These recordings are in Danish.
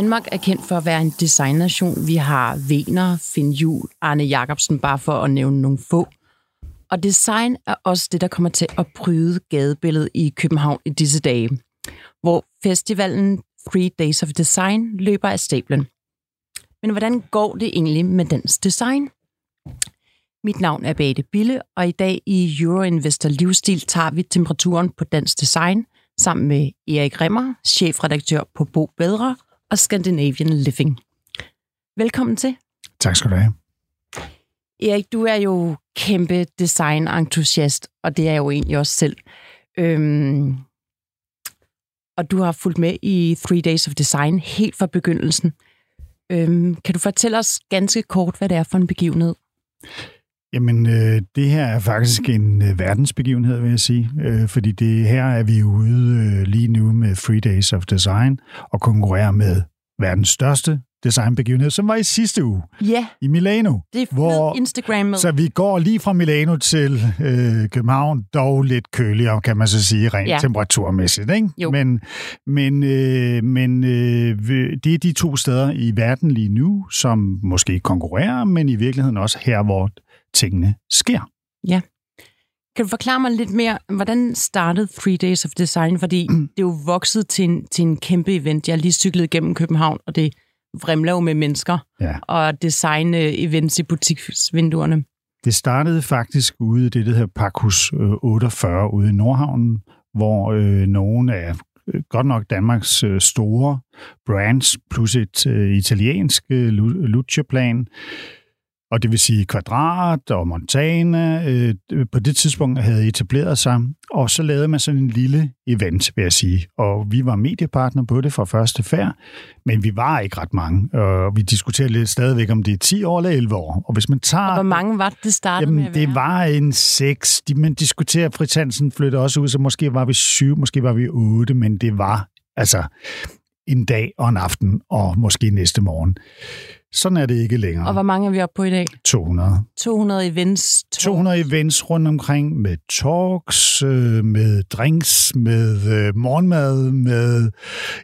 Danmark er kendt for at være en designnation. Vi har Vener, Finn Jul, Arne Jacobsen, bare for at nævne nogle få. Og design er også det, der kommer til at bryde gadebilledet i København i disse dage, hvor festivalen Three Days of Design løber af stablen. Men hvordan går det egentlig med dansk design? Mit navn er Bate Bille, og i dag i Euroinvestor Livsstil tager vi temperaturen på dansk design sammen med Erik Remmer, chefredaktør på Bo Bedre og Scandinavian Living. Velkommen til. Tak skal du have. Erik, du er jo kæmpe design-entusiast, og det er jeg jo egentlig også selv. Øhm, og du har fulgt med i Three Days of Design helt fra begyndelsen. Øhm, kan du fortælle os ganske kort, hvad det er for en begivenhed? Jamen, øh, det her er faktisk en øh, verdensbegivenhed, vil jeg sige. Øh, fordi det her er vi ude øh, lige nu med Three Days of Design og konkurrerer med verdens største designbegivenhed, som var i sidste uge Ja, i Milano. det er Hvor- Instagram med. Så vi går lige fra Milano til øh, København, dog lidt køligere, kan man så sige, rent Ja. temperaturmæssigt. Ikke? Jo. Men, men, øh, men øh, det er de to steder i verden lige nu, som måske konkurrerer, men i virkeligheden også her, hvor tingene sker. Kan du forklare mig lidt mere, hvordan startede Three Days of Design? Fordi det er jo vokset til en, til en kæmpe event. Jeg har lige cyklet igennem København, og det vrimler jo med mennesker Ja. og design-events i butiksvinduerne. Det startede faktisk ude i det, der hedder Parkhus øh, 48 ude i Nordhavnen, hvor øh, nogle af øh, godt nok Danmarks øh, store brands, plus et øh, italiensk øh, Lu- Lucia-plan, og det vil sige Kvadrat og Montana, øh, på det tidspunkt havde etableret sig, og så lavede man sådan en lille event, vil jeg sige. Og vi var mediepartner på det fra første færd, men vi var ikke ret mange, og vi diskuterer lidt stadigvæk, om det er 10 år eller 11 år. Og hvis man tager... Og hvor mange var det, det startede med Jamen, at det var en seks. De, man diskuterer, Fritz Hansen flytter også ud, så måske var vi syv, måske var vi otte, men det var altså en dag og en aften, og måske næste morgen. Sådan er det ikke længere. Og hvor mange er vi oppe på i dag? 200. 200 events. 200 events rundt omkring med talks, øh, med drinks, med øh, morgenmad, med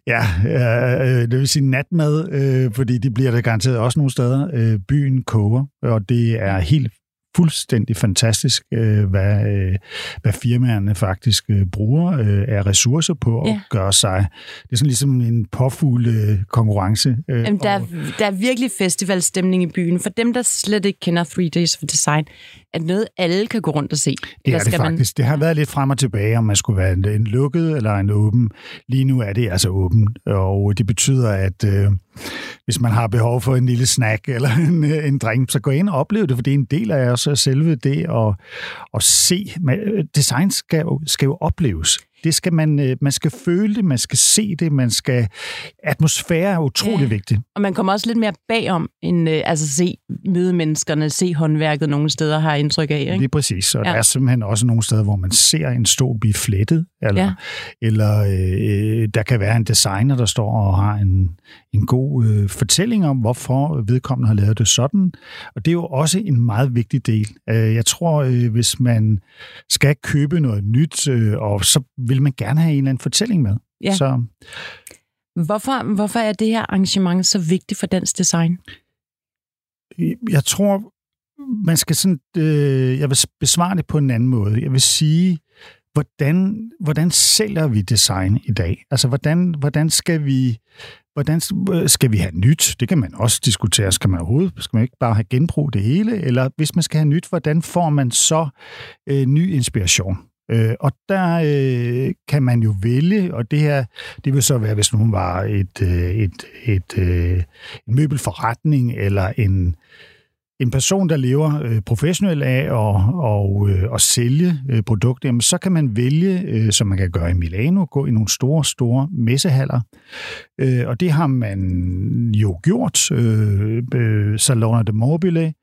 ja, øh, det vil sige natmad, øh, fordi de bliver der garanteret også nogle steder. Øh, byen koger, og det er helt fuldstændig fantastisk, øh, hvad, øh, hvad firmaerne faktisk øh, bruger øh, af ressourcer på at Ja. gøre sig. Det er sådan ligesom en påfugle konkurrence. Øh, Jamen, der, er, og- der er virkelig festivalstemning i byen. For dem, der slet ikke kender Three Days for Design, er noget, alle kan gå rundt og se. Det er det faktisk. Det har været lidt frem og tilbage, om man skulle være en, en lukket eller en åben. Lige nu er det altså åben, og det betyder, at øh, hvis man har behov for en lille snack eller en, øh, en drink, så gå ind og oplev det, for det er en del af os selve det at, at se. Øh, design skal jo, skal jo opleves. Det skal man, øh, man skal føle det, man skal se det, man skal... Atmosfære er utrolig Ja. ja. vigtig. Og man kommer også lidt mere bagom, end øh, altså se møde menneskerne, se håndværket nogle steder, har indtryk af. Ikke? Lige præcis. Og Ja. der er simpelthen også nogle steder, hvor man ser en stol blive flettet, eller, Ja. eller øh, der kan være en designer, der står og har en, en god øh, fortælling om, hvorfor vedkommende har lavet det sådan. Og det er jo også en meget vigtig del. Øh, jeg tror, øh, hvis man skal købe noget nyt, øh, og så vil man gerne have en eller anden fortælling med. Ja. Så Hvorfor, hvorfor er det her arrangement så vigtigt for dansk design? jeg tror, man skal sådan, øh, jeg vil besvare det på en anden måde. Jeg vil sige, hvordan, hvordan sælger vi design i dag? Altså, hvordan, hvordan skal vi Hvordan skal vi have nyt? Det kan man også diskutere. Skal man overhovedet skal man ikke bare have genbrug det hele? Eller hvis man skal have nyt, hvordan får man så øh, ny inspiration? Øh, og der øh, kan man jo vælge, og det her, det vil så være, hvis nogen var et, øh, et, et, øh, en møbelforretning eller en, en person, der lever øh, professionelt af at, og, øh, og sælge øh, produkter, jamen, så kan man vælge, øh, som man kan gøre i Milano, gå i nogle store, store messehaller. Øh, og det har man jo gjort. Øh, øh, Salone de Mobile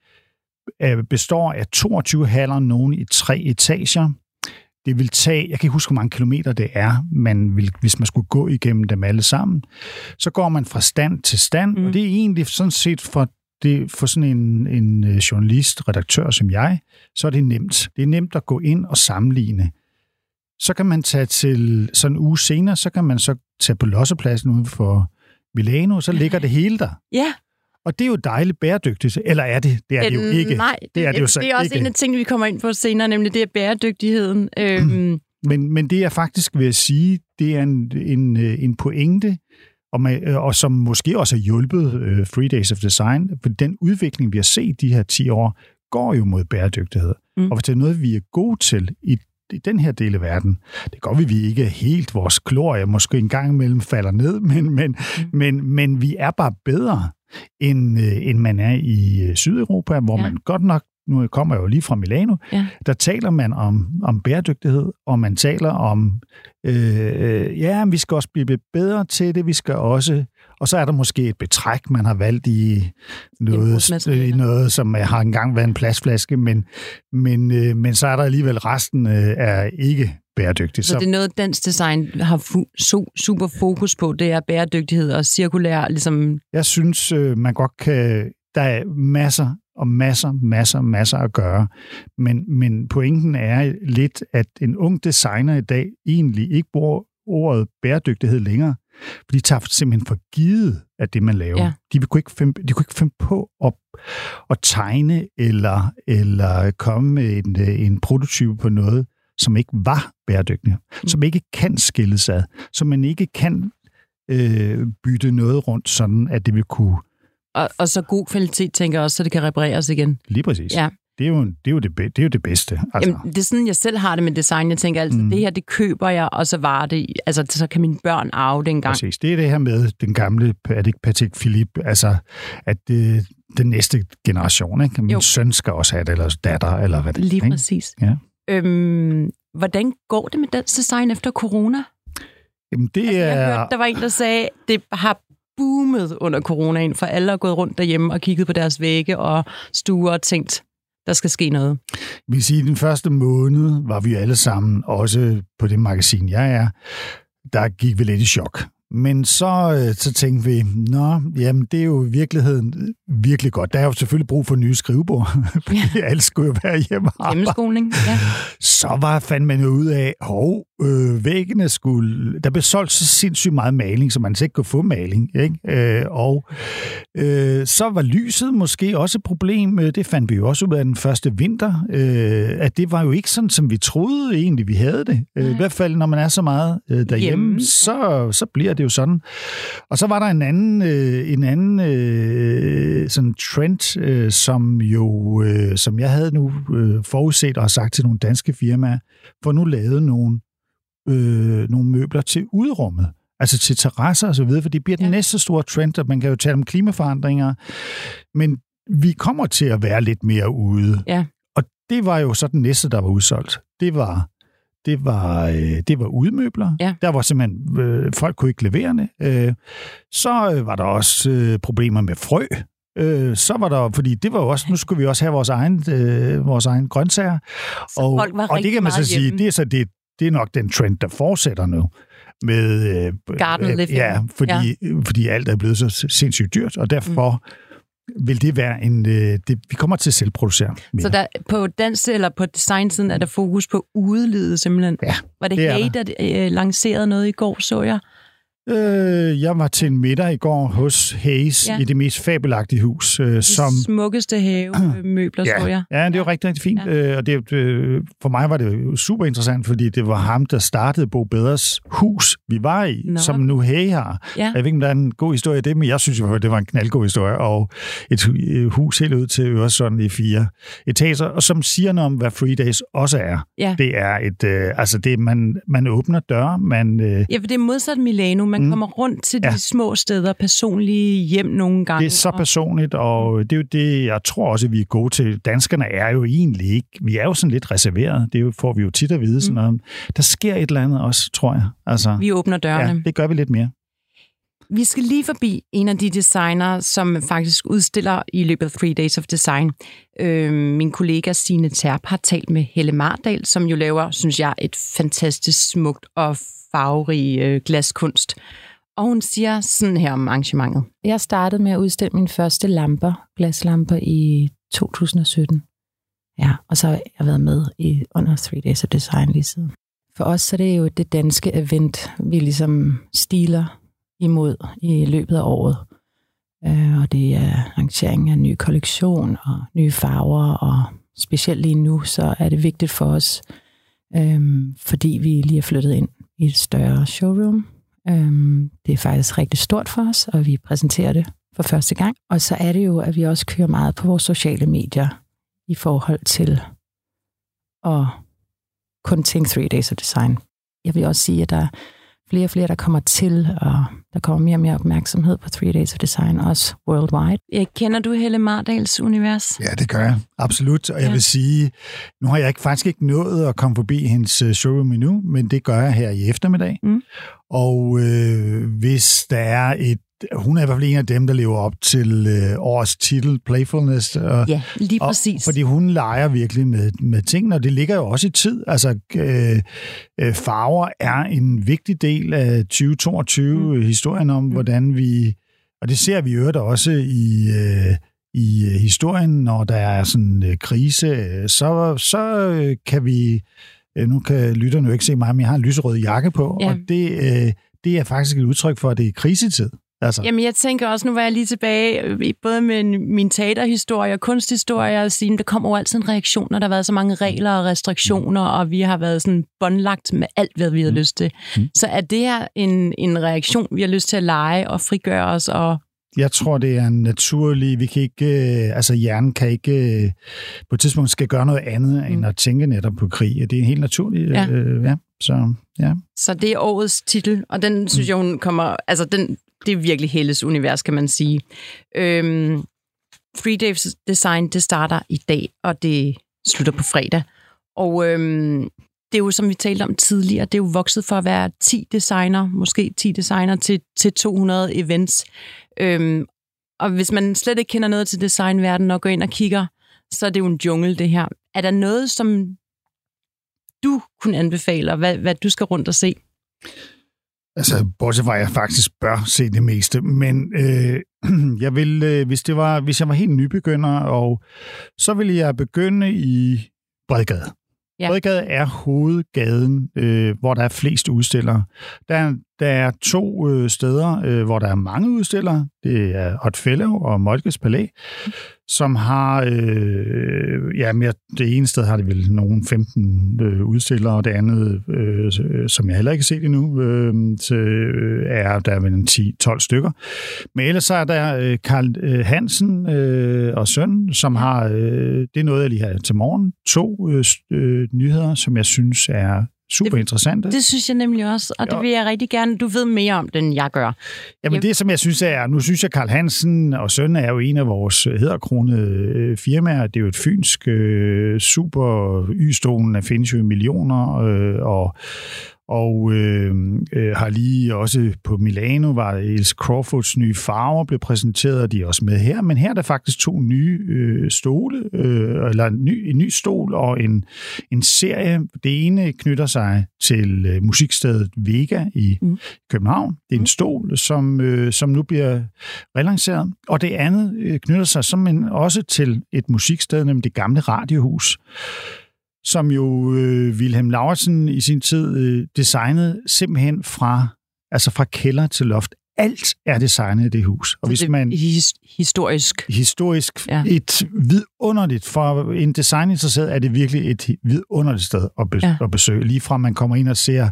øh, består af 22 haller, nogen i tre etager. Det vil tage, jeg kan ikke huske, hvor mange kilometer det er, man vil, hvis man skulle gå igennem dem alle sammen. Så går man fra stand til stand, mm. og det er egentlig sådan set for det, for sådan en, en øh, journalist, redaktør som jeg, så er det nemt. Det er nemt at gå ind og sammenligne. Så kan man tage til, sådan en uge senere, så kan man så tage på lossepladsen uden for Milano, så ligger det hele der. Ja. Og det er jo dejligt bæredygtigt. Eller er det? Det er det jo ikke. Nej, det, det er det jo så det er også ikke. en af tingene, vi kommer ind på senere, nemlig det er bæredygtigheden. Øhm, Men, men det er faktisk, vil jeg sige, det er en, en, øh, en pointe, og, med, og som måske også har hjulpet uh, Three Days of Design, for den udvikling, vi har set de her 10 år, går jo mod bæredygtighed. Mm. Og hvis det er noget, vi er gode til i, i den her del af verden, det går vi, vi ikke helt vores klorie, måske en gang imellem falder ned, men, men, mm. men, men vi er bare bedre, end, øh, end man er i øh, Sydeuropa, hvor ja. man godt nok nu kommer jeg jo lige fra Milano, ja. der taler man om, om bæredygtighed, og man taler om, øh, ja, vi skal også blive bedre til det, vi skal også, og så er der måske et betræk, man har valgt i noget, i noget som har engang været en plastflaske, men, men, øh, men så er der alligevel resten øh, er ikke bæredygtigt. Så, så det er noget, dansk design har fu- so, super fokus på, det er bæredygtighed og cirkulær, ligesom... Jeg synes, øh, man godt kan... Der er masser og masser, masser, masser at gøre. Men, men pointen er lidt, at en ung designer i dag egentlig ikke bruger ordet bæredygtighed længere, for de tager simpelthen for givet af det, man laver. Ja. De, kunne ikke finde, de kunne ikke finde på at, at tegne eller, eller komme med en, en prototype på noget, som ikke var bæredygtigt, mm. som ikke kan skilles ad, som man ikke kan øh, bytte noget rundt, sådan at det vil kunne og, og så god kvalitet, tænker jeg også, så det kan repareres igen. Lige præcis. Ja. Det er, jo, det, er jo det, det er jo det bedste. Altså. Jamen, det er sådan, jeg selv har det med design. Jeg tænker altid, mm. det her, det køber jeg, og så var det, altså, så kan mine børn arve det en gang. Præcis. Det er det her med den gamle, er det ikke Patrick Philippe, altså, at det, den næste generation, ikke? Min jo. søn skal også have det, eller datter, eller hvad det er. Lige ikke? præcis. Ja. Øhm, hvordan går det med dansk design efter corona? Jamen, det altså, jeg er... hørte, der var en, der sagde, det har boomet under coronaen, for alle er gået rundt derhjemme og kigget på deres vægge og stuer og tænkt, der skal ske noget. Vi siger, at den første måned var vi alle sammen, også på det magasin, jeg er, der gik vi lidt i chok. Men så, øh, så tænkte vi, nå, jamen det er jo i virkeligheden virkelig godt. Der er jo selvfølgelig brug for nye skrivebord, fordi ja. alle skulle jo være hjemme. Hjemmeskoling, ja. Så var, fandt man jo ud af, hov, øh, væggene skulle... Der blev solgt så sindssygt meget maling, så man ikke kunne få maling. Ikke? Øh, og øh, så var lyset måske også et problem. Øh, det fandt vi jo også ud af den første vinter, øh, at det var jo ikke sådan, som vi troede egentlig, vi havde det. Øh, I hvert fald, når man er så meget øh, derhjemme, Hjemme. så, så bliver det jo sådan. Og så var der en anden, øh, en anden øh, sådan trend, øh, som jo, øh, som jeg havde nu øh, forudset og sagt til nogle danske firmaer, for nu lavede nogle øh, nogle møbler til udrummet, altså til terrasser og så videre, for det bliver ja. den næste store trend, og man kan jo tale om klimaforandringer, men vi kommer til at være lidt mere ude. Ja. Og det var jo så den næste, der var udsolgt. Det var det var, øh, det var udmøbler. Ja. Der var simpelthen, øh, folk kunne ikke levere det. Øh, så øh, var der også øh, problemer med frø. Øh, så var der, fordi det var jo også, nu skulle vi også have vores egen, øh, vores egen grøntsager. Så og, og det kan man så sige, det er så det, det er nok den trend, der fortsætter nu. Med, øh, Garden living. Ja, fordi, ja. fordi alt er blevet så sindssygt dyrt, og derfor mm. vil det være en... Øh, det, vi kommer til at selvproducere mere. Så der, på dans eller på designsiden er der fokus på udelivet simpelthen? Ja, Var det, det Hey, der øh, lancerede noget i går, så jeg? Øh, jeg var til en middag i går hos Hayes ja. i det mest fabelagtige hus. Øh, De som smukkeste havemøbler, ja. så jeg. Ja, det er jo rigtig, rigtig fint. Ja. Øh, og det, øh, for mig var det super interessant, fordi det var ham, der startede Bo Bedres hus, vi var i, Nå. som nu Hay har. Ja. Jeg ved ikke, om der er en god historie i det, men jeg synes jo, det var en knaldgod historie. Og et hus helt ud til Øresund i fire etager, og som siger noget om, hvad Free Days også er. Ja. Det er et, øh, altså det, man, man åbner døre, man... Øh, ja, for det er modsat Milano man mm. kommer rundt til de ja. små steder, personlige hjem nogle gange. Det er så personligt, og det er jo det, jeg tror også, at vi er gode til. Danskerne er jo egentlig ikke, vi er jo sådan lidt reserveret, det får vi jo tit at vide, sådan mm. noget. Der sker et eller andet også, tror jeg. Altså, vi åbner dørene. Ja, det gør vi lidt mere. Vi skal lige forbi en af de designer, som faktisk udstiller i løbet af Three Days of Design. Øh, min kollega Stine Terp har talt med Helle Mardal, som jo laver, synes jeg, et fantastisk smukt og farverige øh, glaskunst. Og hun siger sådan her om arrangementet. Jeg startede med at udstille mine første lamper, glaslamper, i 2017. Ja, og så har jeg været med i under 3 Days of Design lige siden. For os så er det jo det danske event, vi ligesom stiler imod i løbet af året. Øh, og det er lancering af en ny kollektion og nye farver, og specielt lige nu, så er det vigtigt for os, øhm, fordi vi lige er flyttet ind i et større showroom. Øhm, det er faktisk rigtig stort for os, og vi præsenterer det for første gang. Og så er det jo, at vi også kører meget på vores sociale medier i forhold til at kun tænke Three Days of Design. Jeg vil også sige, at der er flere og flere, der kommer til, og der kommer mere og mere opmærksomhed på Three Days of Design, også worldwide. Jeg kender du Helle Mardals univers? Ja, det gør jeg. Absolut. Og jeg ja. vil sige, nu har jeg ikke, faktisk ikke nået at komme forbi hendes øh, showroom endnu, men det gør jeg her i eftermiddag. Mm. Og øh, hvis der er et hun er i hvert fald en af dem, der lever op til øh, årets titel, Playfulness. Og, ja, lige præcis. Og, fordi hun leger virkelig med, med tingene, og det ligger jo også i tid. Altså, øh, øh, farver er en vigtig del af 2022-historien mm. om, mm. hvordan vi... Og det ser vi jo også i... Øh, i historien, når der er sådan en øh, krise, så, så øh, kan vi, øh, nu kan lytterne jo ikke se mig, men jeg har en lyserød jakke på, ja. og det, det er faktisk et udtryk for, at det er krisetid. Altså. Jamen, jeg tænker også, nu var jeg lige tilbage, øh, både med min teaterhistorie og kunsthistorie, og sige, der kommer jo altid en reaktion, når der har været så mange regler og restriktioner, og vi har været sådan båndlagt med alt, hvad vi har mm. lyst til. Mm. Så er det her en, en reaktion, vi har lyst til at lege og frigøre os og jeg tror, det er en naturlig... Vi kan ikke... Øh, altså, hjernen kan ikke... Øh, på et tidspunkt skal gøre noget andet, mm. end at tænke netop på krig. Det er en helt naturlig... Ja. Øh, ja. Så, ja. Så det er årets titel, og den synes mm. jeg, hun kommer... Altså, den, det er virkelig Helles univers, kan man sige. Øhm, Free Days Design, det starter i dag, og det slutter på fredag. Og øhm, det er jo, som vi talte om tidligere, det er jo vokset for at være 10 designer, måske 10 designer til, til 200 events. Øhm, og hvis man slet ikke kender noget til designverdenen og går ind og kigger, så er det jo en jungle, det her. Er der noget, som du kunne anbefale, og hvad, hvad du skal rundt og se? Altså, bortset fra, at jeg faktisk bør se det meste, men øh, jeg vil, øh, hvis, det var, hvis jeg var helt nybegynder, og så ville jeg begynde i Bredgade. Ja. Bredgade er hovedgaden, øh, hvor der er flest udstillere. Der, er der er to øh, steder, øh, hvor der er mange udstillere. Det er Hot og Molkes Palæ som har, øh, ja, mere, det ene sted har det vel nogen 15 øh, udstillere, og det andet, øh, som jeg heller ikke har set endnu, øh, til, øh, er der vel en 10-12 stykker. Men ellers så er der øh, Karl øh, Hansen øh, og søn, som har, øh, det er noget, jeg lige har til morgen, to øh, øh, nyheder, som jeg synes er super interessant. Det, det synes jeg nemlig også, og det vil jeg rigtig gerne, du ved mere om den, jeg gør. Jamen jeg... det, som jeg synes er, nu synes jeg, Karl Hansen og Søn er jo en af vores hedderkronede øh, firmaer. Det er jo et fynsk øh, super y-stolen, der findes jo i millioner, øh, og og øh, øh, har lige også på Milano, var Els Crawfords nye farver blev præsenteret, og de er også med her. Men her er der faktisk to nye øh, stole, øh, eller en ny, en ny stol og en, en serie. Det ene knytter sig til øh, musikstedet Vega i mm. København. Det er en mm. stol, som, øh, som nu bliver relanceret. Og det andet øh, knytter sig som en, også til et musiksted, nemlig det gamle radiohus som jo øh, Wilhelm Lauritsen i sin tid øh, designede simpelthen fra, altså fra kælder til loft. Alt er designet i det hus. Og hvis man his, historisk. Historisk. Ja. Et vidunderligt. For en designinteresseret er det virkelig et vidunderligt sted at, be- ja. at besøge. Lige fra man kommer ind og ser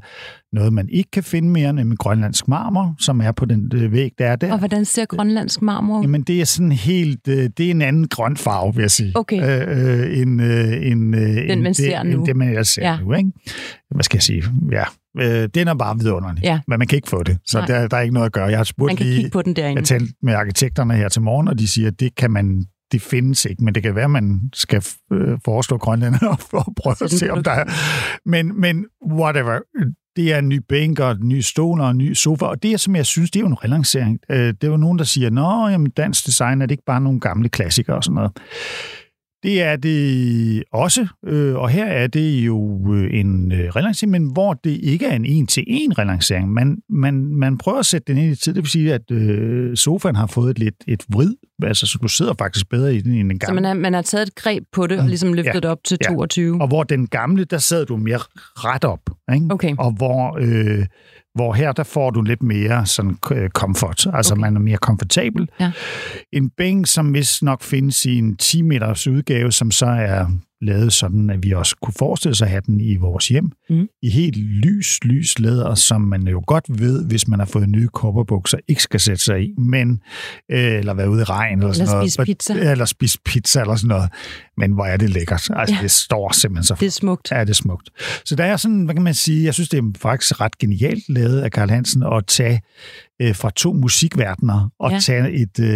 noget, man ikke kan finde mere, nemlig grønlandsk marmor, som er på den øh, væg, der er der. Og hvordan ser grønlandsk marmor Jamen, det er sådan helt... Øh, det er en anden grøn farve, vil jeg sige. Okay. Øh, øh, en, øh, en, øh, den, man ser det, nu. Det, man ser ja. nu, ikke? Hvad skal jeg sige? Ja, øh, den er bare vidunderlig. Ja. Men man kan ikke få det, så der, der er ikke noget at gøre. Jeg har spurgt man kan lige, kigge på den derinde. Jeg talte med arkitekterne her til morgen, og de siger, at det kan man det findes ikke, men det kan være, at man skal øh, foreslå grønlænderne og prøve at se, om der er... Men, men whatever det er en ny bænk og en ny stol og en ny sofa, og det, som jeg synes, det er jo en relancering. Øh, det er jo nogen, der siger, nå, jamen, dansk design er det ikke bare nogle gamle klassikere og sådan noget. Det er det også, øh, og her er det jo øh, en relancering, men hvor det ikke er en en-til-en relancering. Man, man, man prøver at sætte den ind i tid, det vil sige, at sofaen har fået et lidt et vrid, altså så du sidder faktisk bedre i den end den gamle. Så man har, man har taget et greb på det og ligesom løftet ja, det op til ja. 22? Og hvor den gamle, der sad du mere ret op, ikke? Okay. Og hvor, øh, Hvor her, der får du lidt mere sådan øh, comfort. Altså, okay. man er mere komfortabel. Ja. En bænk, som vist nok findes i en 10 meters udgave, som så er lavet sådan, at vi også kunne forestille sig at have den i vores hjem. Mm. I helt lys, lys læder, som man jo godt ved, hvis man har fået nye kopperbukser, ikke skal sætte sig i, men, øh, eller være ude i regn, eller, sådan Eller noget. spise pizza. Eller spise pizza, eller sådan noget. Men hvor er det lækkert. Altså, Ja. det står simpelthen så Det er smukt. Ja, det er smukt. Så der er sådan, hvad kan man sige, jeg synes, det er faktisk ret genialt lavet af Karl Hansen at tage øh, fra to musikverdener og Ja. tage et, øh,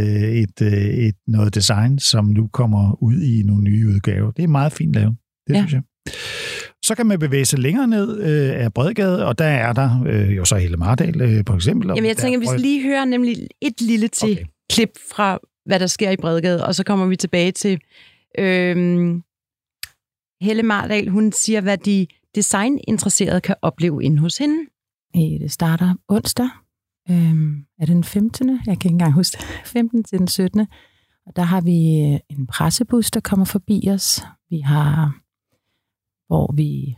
et, øh, et noget design, som nu kommer ud i nogle nye udgaver. Det er meget fint lavet. Det Ja. synes jeg. Så kan man bevæge sig længere ned øh, af Bredgade, og der er der øh, jo så Helle Mardal, øh, for eksempel. Jamen, jeg tænker, er vi skal lige høre nemlig et lille til okay. Klip fra, hvad der sker i Bredgade, og så kommer vi tilbage til øhm, Helle Mardal. Hun siger, hvad de designinteresserede kan opleve inde hos hende. Øh, Det starter onsdag. Øhm, er det den 15. Jeg kan ikke engang huske det. 15. til den 17. Og der har vi øh, en pressebus, der kommer forbi os. Vi har, hvor vi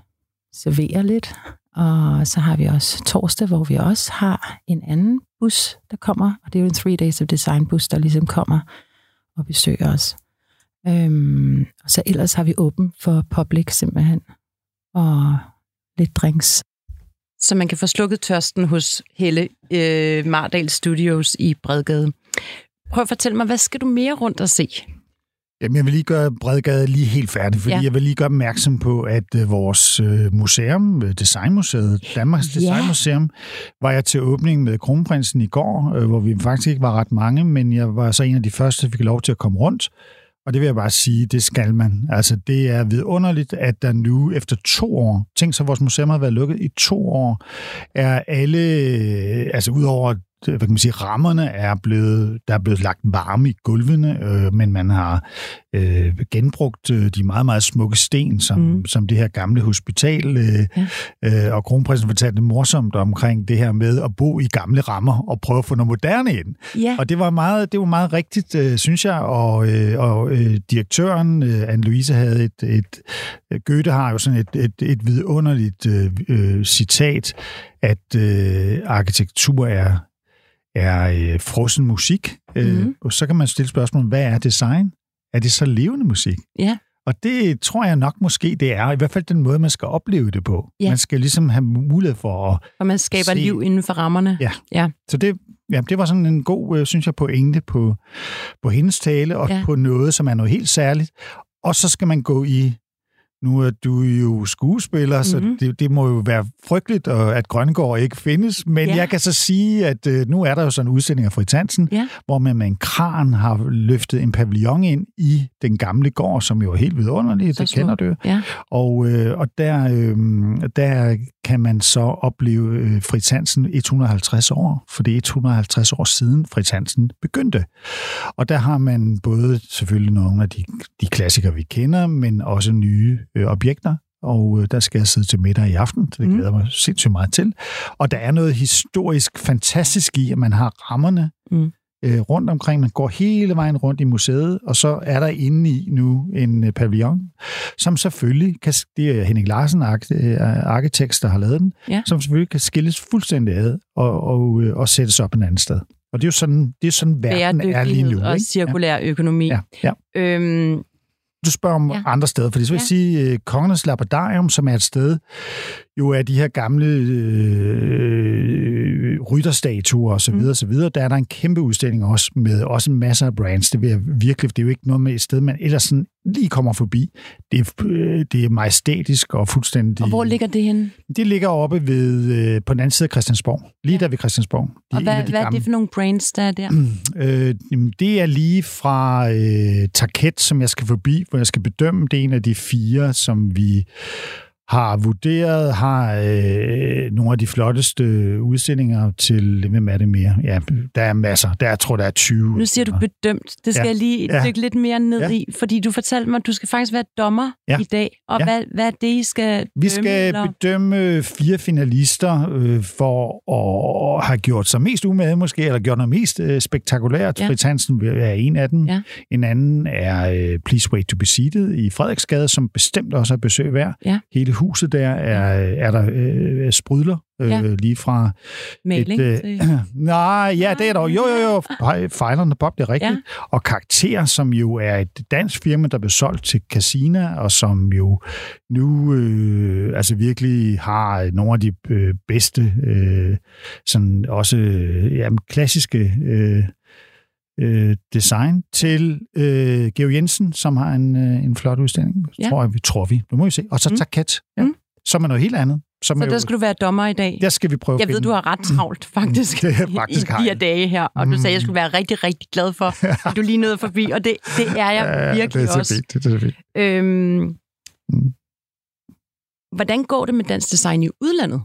serverer lidt. Og så har vi også torsdag, hvor vi også har en anden bus, der kommer. Og det er jo en Three Days of Design bus, der ligesom kommer og besøger os. Øhm, og så ellers har vi åben for public simpelthen. Og lidt drinks så man kan få slukket tørsten hos Helle øh, Mardal Studios i Bredgade. Prøv at fortælle mig, hvad skal du mere rundt og se? Jamen, jeg vil lige gøre Bredgade lige helt færdig, fordi Ja. ja. jeg vil lige gøre opmærksom på, at øh, vores øh, museum, øh, Designmuseet, Danmarks Ja. Designmuseum, var jeg til åbning med Kronprinsen i går, hvor vi faktisk ikke var ret mange, men jeg var så en af de første, der fik lov til at komme rundt. Og det vil jeg bare sige, det skal man. Altså, det er vidunderligt, at der nu efter to år, tænk så, vores museum har været lukket i to år, er alle, altså udover hvad kan man sige, rammerne er blevet, der er blevet lagt varme i gulvene, øh, men man har øh, genbrugt øh, de meget, meget smukke sten, som, Mm. som det her gamle hospital, øh, ja. øh, og kronprinsen fortalte morsomt omkring det her med at bo i gamle rammer og prøve at få noget moderne ind. Ja, Og det var meget, det var meget rigtigt, øh, synes jeg, og, øh, og øh, direktøren, øh, Anne-Louise, havde et, et, Goethe har jo sådan et, et, et vidunderligt øh, øh, citat, at øh, arkitektur er, er øh, frossen musik. Øh, Mhm. og så kan man stille spørgsmålet, hvad er design? Er det så levende musik? Ja. Og det tror jeg nok måske, det er. I hvert fald den måde, man skal opleve det på. Ja. Man skal ligesom have mulighed for at og man skaber Se. liv inden for rammerne. Ja. ja. så det, ja, det var sådan en god, øh, synes jeg, pointe på, på hendes tale, og ja. på noget, som er noget helt særligt. Og så skal man gå i, nu er du jo skuespiller, mm-hmm. så Mhm. det, det må jo være frygteligt, og at Grønnegård ikke findes. Men Ja. jeg kan så sige, at øh, nu er der jo sådan en udstilling af Fritz Hansen, Ja. hvor man med en kran har løftet en pavillon ind i den gamle gård, som jo er helt vidunderlig, Så det kender du. Ja. Og, øh, og der, øh, der kan man så opleve øh, Fritz Hansen 150 år, for det er 150 år siden Fritz Hansen begyndte. Og der har man både selvfølgelig nogle af de, de klassikere, vi kender, men også nye øh, objekter. Og øh, der skal jeg sidde til middag i aften, så det Mm. glæder jeg mig sindssygt meget til. Og der er noget historisk fantastisk i, at man har rammerne Mm. øh, rundt omkring. Man går hele vejen rundt i museet, og så er der inde i nu en øh, pavillon, som selvfølgelig kan, det er Henning Larsen, øh, arkitekt, der har lavet den, Ja. som selvfølgelig kan skilles fuldstændig ad og, og, øh, og sættes op et andet sted. Og det er jo sådan, det er sådan verden er lige nu. og ikke? cirkulær økonomi. Ja, ja. Øhm, Du spørger om Ja. andre steder, for det vil Ja. ja. sige, øh, Kongernes Lapidarium, som er et sted, jo er de her gamle øh, rytterstatuer og så Mm. videre, så videre. Der er der en kæmpe udstilling også med også en masse af brands. Det vil jeg virkelig, det er jo ikke noget med et sted, man ellers sådan lige kommer forbi. Det øh, det er majestætisk og fuldstændig... og hvor ligger det henne? Det ligger oppe ved, øh, på den anden side af Christiansborg. Lige Ja. der ved Christiansborg. De Og hvad, de hvad er det for nogle brands, der er der? Øh, det er lige fra øh, Tarket, som jeg skal forbi, hvor jeg skal bedømme. Det er en af de fire, som vi har vurderet, har øh, nogle af de flotteste udstillinger til, hvem er det mere? Ja, der er masser. Der, jeg tror, der er 20. Nu siger du bedømt. Det skal Ja. jeg lige et Ja. lidt mere ned Ja. i, fordi du fortalte mig, at du skal faktisk være dommer Ja. i dag. Og Ja. hvad, hvad er det, I skal Vi dømme, skal eller? bedømme fire finalister øh, for at have gjort sig mest umage måske, eller gjort noget mest øh, spektakulært. Ja. Fritz Hansen er en af dem. Ja. En anden er øh, Please Wait to be Seated i Frederiksgade, som bestemt også er besøg værd. Ja. Hele huset der er, er der øh, sprudler, øh, Ja. lige fra Maling. et, øh, nej, ja, det er der jo. Jo, jo, jo. Fej- Fejlerne, Bob, det er rigtigt. Ja. Og Karakter, som jo er et dansk firma, der blev solgt til Casina, og som jo nu øh, altså virkelig har nogle af de øh, bedste, øh, sådan også øh, jamen, klassiske øh, øh, design til øh, Georg Jensen, som har en, øh, en flot udstilling, Ja. tror jeg, vi tror vi. Nu må vi se. Og så Mm. Taket, ja, Mm. som er noget helt andet. Som Så er der jo, skal du være dommer i dag. der skal vi prøve Jeg ved, du har ret travlt, faktisk, Det er faktisk i de her dage her. Og du sagde, at jeg skulle være rigtig, rigtig glad for, at du lige nåede forbi. Og det, det er jeg Ja, virkelig det er så også. fint. Det er så fint. Øhm, Mm. hvordan går det med dansk design i udlandet?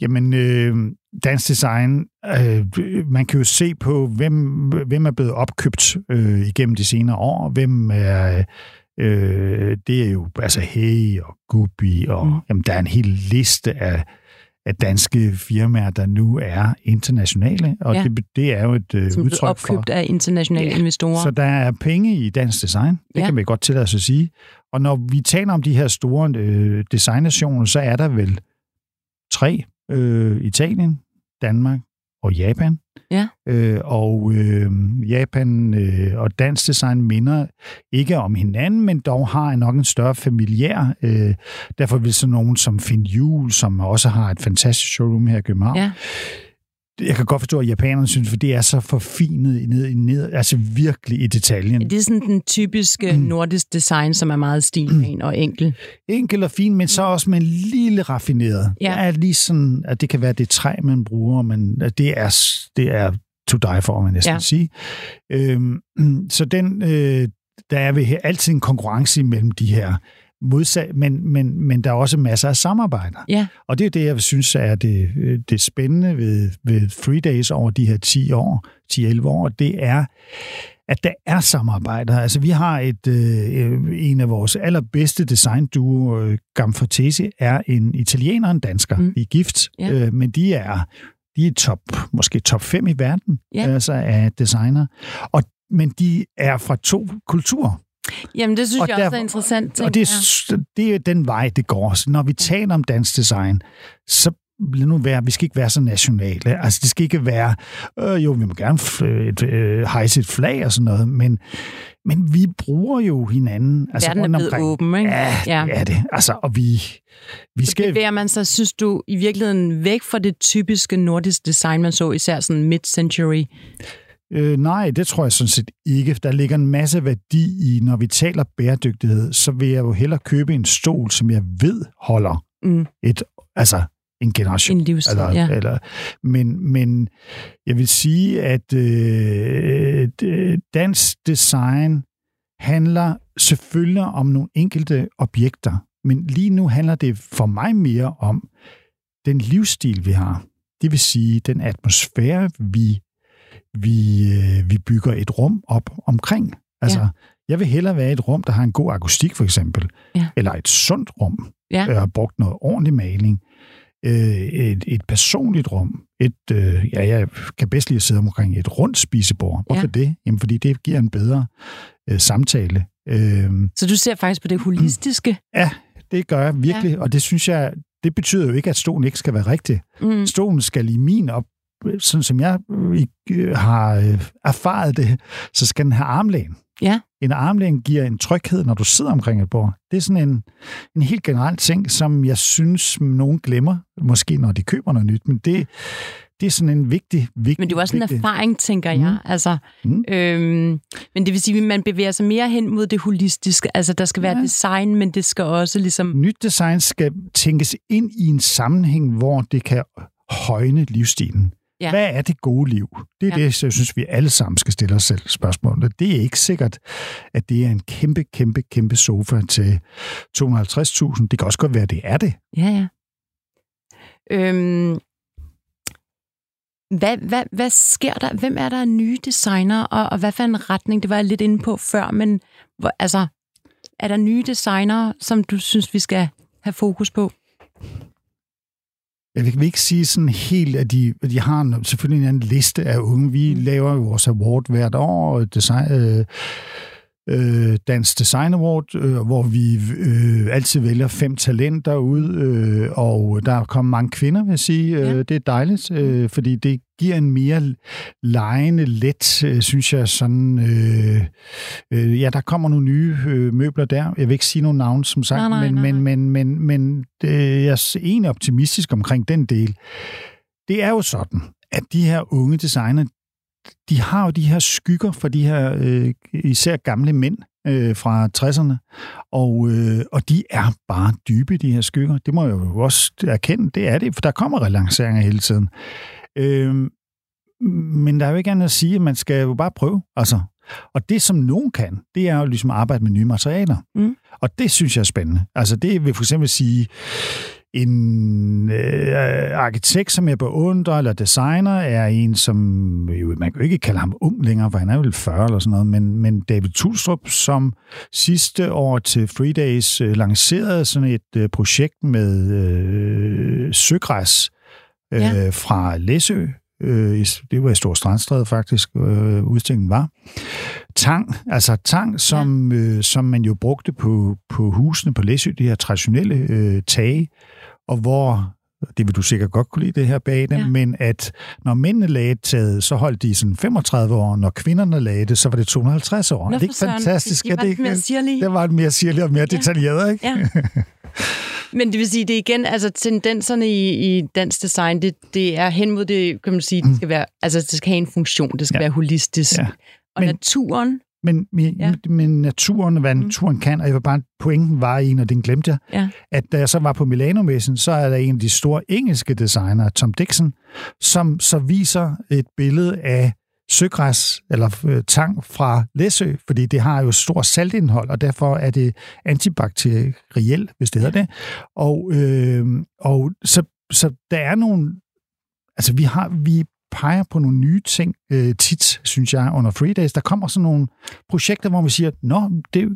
Jamen, øh, dansk design, øh, man kan jo se på, hvem, hvem er blevet opkøbt øh, igennem de senere år. Hvem er... Øh, det er jo altså Hey og Gubi, og Mm. jamen, der er en hel liste af, af danske firmaer, der nu er internationale, og Ja. det, det er jo et øh, Som udtryk for... opkøbt af internationale Ja, investorer. Så der er penge i dansk design. Det Ja. kan vi godt tillade os at sige. Og når vi taler om de her store øh, designnationer, så er der vel tre. Øh, Italien, Danmark og Japan. Ja. Øh, og øh, Japan øh, og dansk design minder ikke om hinanden, men dog har nok en større familiær. Øh, derfor vil sådan nogen som Finn Juhl, som også har et fantastisk showroom her i København, Ja. Jeg kan godt forstå, at japanerne synes, for det er så forfinet ned, ned altså virkelig i detaljen. Det er sådan den typiske Mm. nordisk design, som er meget stilren og enkel. Enkel og fin, men så også med en lille raffineret. Ja. Det er lige sådan, at det kan være det træ, man bruger, men det er, det er to die for, man næsten Ja. sige. Øhm, så den, øh, der er vel altid en konkurrence mellem de her modsat, men, men, men der er også masser af samarbejder. Ja. Og det er det, jeg synes er det, øh, det spændende ved, ved Three Days over de her 10 år, 10-11 år, det er, at der er samarbejder. Altså, vi har et, øh, en af vores allerbedste designduo, øh, Gamfortesi, er en italiener og en dansker. Mm. De er gift, Ja. øh, men de er, de er top, måske top 5 i verden Ja. altså af designer. Og, men de er fra to kulturer. Jamen, det synes Og jeg også derfor- er interessant. Og det, er- det er den vej, det går. Så når vi taler om dansk design, så lad nu være, vi skal ikke være så nationale. Altså, det skal ikke være, øh, jo, vi må gerne et, øh, hejse et flag og sådan noget, men, men vi bruger jo hinanden. Altså, Verden er blevet omkring. åben, ikke? Ja, Ja. ja. er det. Altså, og vi, vi Så skal... bevæger man sig, synes du, i virkeligheden væk fra det typiske nordisk design, man så især sådan mid-century? Øh, nej, det tror jeg sådan set ikke. Der ligger en masse værdi i, når vi taler bæredygtighed, så vil jeg jo hellere købe en stol, som jeg ved holder Mm. et, altså en generation. En livstid, eller, ja. eller, men, men jeg vil sige, at øh, dansk design handler selvfølgelig om nogle enkelte objekter, men lige nu handler det for mig mere om den livsstil, vi har. Det vil sige, den atmosfære, vi, vi, øh, vi bygger et rum op omkring. Altså, Ja. ja. jeg vil hellere være i et rum, der har en god akustik, for eksempel. Ja. Eller et sundt rum. Ja. Øh, har brugt noget ordentlig maling. Øh, et, et personligt rum. Et, øh, ja, jeg kan bedst lide at sidde omkring et rundt spisebord. Hvorfor Ja. det? Jamen, fordi det giver en bedre øh, samtale. Øh, Så du ser faktisk på det holistiske? det gør jeg virkelig, ja. og det synes jeg, det betyder jo ikke, at stolen ikke skal være rigtig. Mm. Stolen skal i min op, sådan som jeg øh, har øh, erfaret det, så skal den have armlæn. Ja. En armlæn giver en tryghed, når du sidder omkring et bord. Det er sådan en, en helt generel ting, som jeg synes, nogen glemmer, måske når de køber noget nyt, men det, det er sådan en vigtig, vigtig Men det er også en vigtig, erfaring, tænker jeg. Mm. Altså, Mm. øhm, men det vil sige, at man bevæger sig mere hen mod det holistiske. Altså, der skal være Ja. design, men det skal også ligesom... Nyt design skal tænkes ind i en sammenhæng, hvor det kan højne livsstilen. Ja. Hvad er det gode liv? Det er Ja. det, jeg synes, vi alle sammen skal stille os selv spørgsmålet. Det er ikke sikkert, at det er en kæmpe, kæmpe, kæmpe sofa til 250.000. Det kan også godt være, det er det. Ja, ja. Øhm, hvad, hvad, hvad sker der? Hvem er der nye designer, og, og hvad for en retning? Det var jeg lidt inde på før, men hvor, altså, er der nye designer, som du synes, vi skal have fokus på? Jeg vil ikke sige sådan helt, at de, at de har en, selvfølgelig en anden liste af unge. Vi mm. laver jo vores award hvert år, og design, øh, øh, Dansk Design Award, øh, hvor vi øh, altid vælger fem talenter ud, øh, og der er kommet mange kvinder, vil jeg sige. Ja. Øh, det er dejligt, øh, fordi det giver en mere lejende, let, øh, synes jeg, sådan... Øh, øh, ja, der kommer nogle nye øh, møbler der. Jeg vil ikke sige nogle navne, som sagt, nej, nej, men, nej, nej. men, men, men, men øh, jeg er egentlig optimistisk omkring den del. Det er jo sådan, at de her unge designer, de har jo de her skygger for de her øh, især gamle mænd øh, fra 60'erne, og, øh, og de er bare dybe, de her skygger. Det må jeg jo også erkende, det er det, for der kommer relanceringer hele tiden. Øh, men der er jo ikke andet at sige, at man skal jo bare prøve. Altså, og det, som nogen kan, det er jo ligesom at arbejde med nye materialer. Mm. Og det synes jeg er spændende. Altså, det vil for eksempel sige, en øh, arkitekt, som jeg beundrer, eller designer, er en, som jo, man kan jo ikke kalde ham ung længere, for han er vel 40 eller sådan noget, men, men David Tulstrup, som sidste år til Free Days øh, lancerede sådan et øh, projekt med øh, søgræs øh, fra Læsø, øh, det var i Stor Strandstræde faktisk, øh, udstillingen var. Tang, altså tang, som, ja. øh, som man jo brugte på, på husene på Læsø, de her traditionelle øh, tage, og hvor det vil du sikkert godt kunne lide det her bag dem, ja. men at når mændene lagde taget, så holdt de sådan 35 år, når kvinderne lagde det, så var det 250 år. Nå, det er ikke fantastisk? Det, det var det, mere sirlige. Det var mere sirlige og mere ja. detaljeret, ikke? Ja. Men det vil sige, det er igen, altså tendenserne i, i dansk design, det, det er hen mod det, kan man sige, det skal være, altså det skal have en funktion, det skal ja. være holistisk. Ja. Og men, naturen men, men, ja. men naturen, hvad mm. naturen kan, og jeg vil bare, pointen var en, og den glemte jeg, ja. at da jeg så var på Milano-messen, så er der en af de store engelske designere, Tom Dixon, som så viser et billede af søgræs eller øh, tang fra Læsø, fordi det har jo stor saltindhold, og derfor er det antibakterielt, hvis det hedder det. Og, øh, og så, så der er nogle altså vi har vi peger på nogle nye ting øh, tit, synes jeg, under Free Days. Der kommer sådan nogle projekter, hvor vi siger, nå, det,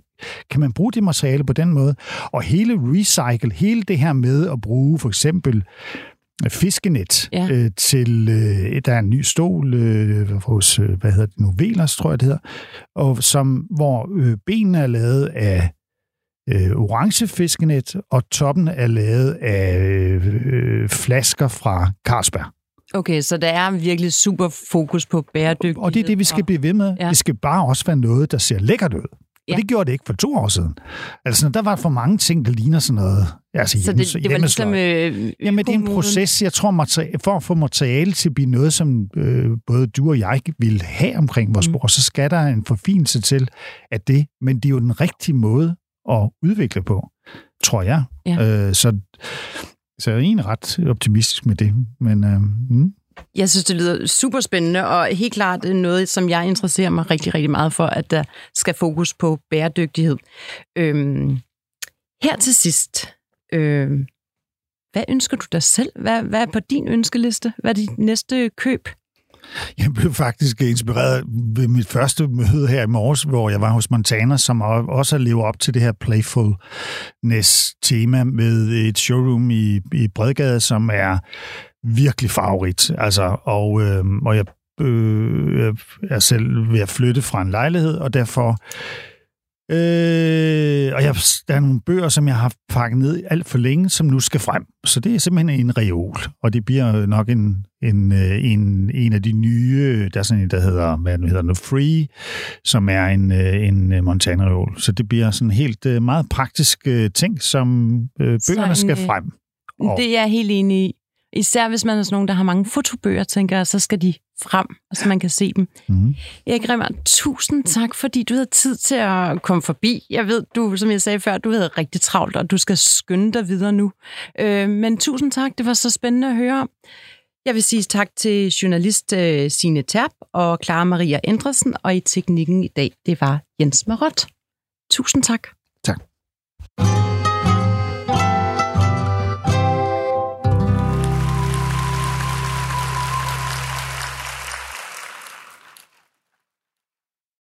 kan man bruge det materiale på den måde? Og hele recycle, hele det her med at bruge for eksempel fiskenet ja. øh, til, øh, der er en ny stol øh, hos, øh, hvad hedder det nu, Velers, tror jeg det hedder, og som, hvor øh, benene er lavet af øh, orange fiskenet, og toppen er lavet af øh, flasker fra Carlsberg. Okay, så der er virkelig super fokus på bæredygtighed. Og det er det, vi skal blive ved med. Ja. Det skal bare også være noget, der ser lækkert ud. Ja. Og det gjorde det ikke for to år siden. Altså, der var for mange ting, der ligner sådan noget. Altså, så det, det var ligesom... Øh, Jamen, det er en proces. Jeg tror, materiale, for at få materiale til at blive noget, som øh, både du og jeg vil have omkring vores mm. bord, så skal der en forfinelse til, at det... Men det er jo den rigtige måde at udvikle på, tror jeg. Ja. Øh, så så jeg er egentlig ret optimistisk med det. Men, øh, mm. Jeg synes, det lyder super spændende, og helt klart noget, som jeg interesserer mig rigtig, rigtig meget for, at der skal fokus på bæredygtighed. Øhm, her til sidst, øhm, hvad ønsker du dig selv? Hvad, hvad er på din ønskeliste? Hvad er dit næste køb? Jeg blev faktisk inspireret ved mit første møde her i morges, hvor jeg var hos Montana, som også lever op til det her playfulness-tema med et showroom i, i Bredgade, som er virkelig farverigt. Altså, og, øh, og jeg øh, er selv ved at flytte fra en lejlighed, og derfor Øh, og jeg, der er nogle bøger, som jeg har pakket ned alt for længe, som nu skal frem. Så det er simpelthen en reol, og det bliver nok en, en, øh, en, en af de nye, der er sådan en, der hedder, hvad det hedder nu, Free, som er en, øh, en Montana-reol. Så det bliver sådan helt øh, meget praktisk ting, som øh, bøgerne skal frem. Og, det er jeg helt enig i. Især hvis man er sådan nogen, der har mange fotobøger, tænker jeg, så skal de frem, så man kan se dem. Mm. Erik Rimmer, tusind tak, fordi du havde tid til at komme forbi. Jeg ved, du, som jeg sagde før, du havde rigtig travlt, og du skal skynde dig videre nu. Øh, men tusind tak, det var så spændende at høre om. Jeg vil sige tak til journalist øh, Signe Terp og Clara Maria Endresen, og i teknikken i dag, det var Jens Marot. Tusind tak.